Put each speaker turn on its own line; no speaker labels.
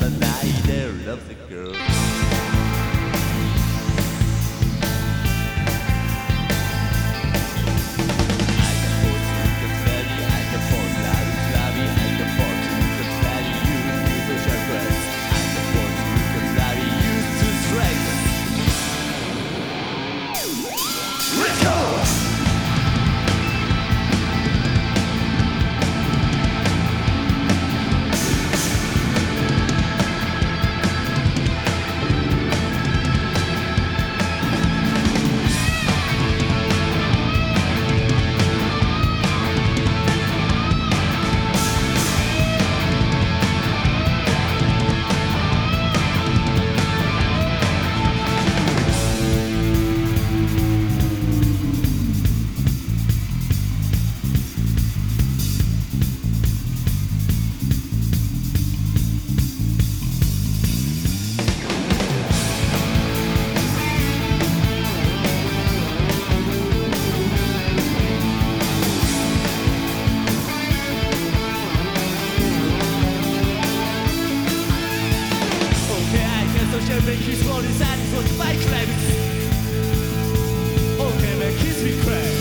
the night, I love the girl. make his body satisfied, climate. Oh, can I kiss me, cry?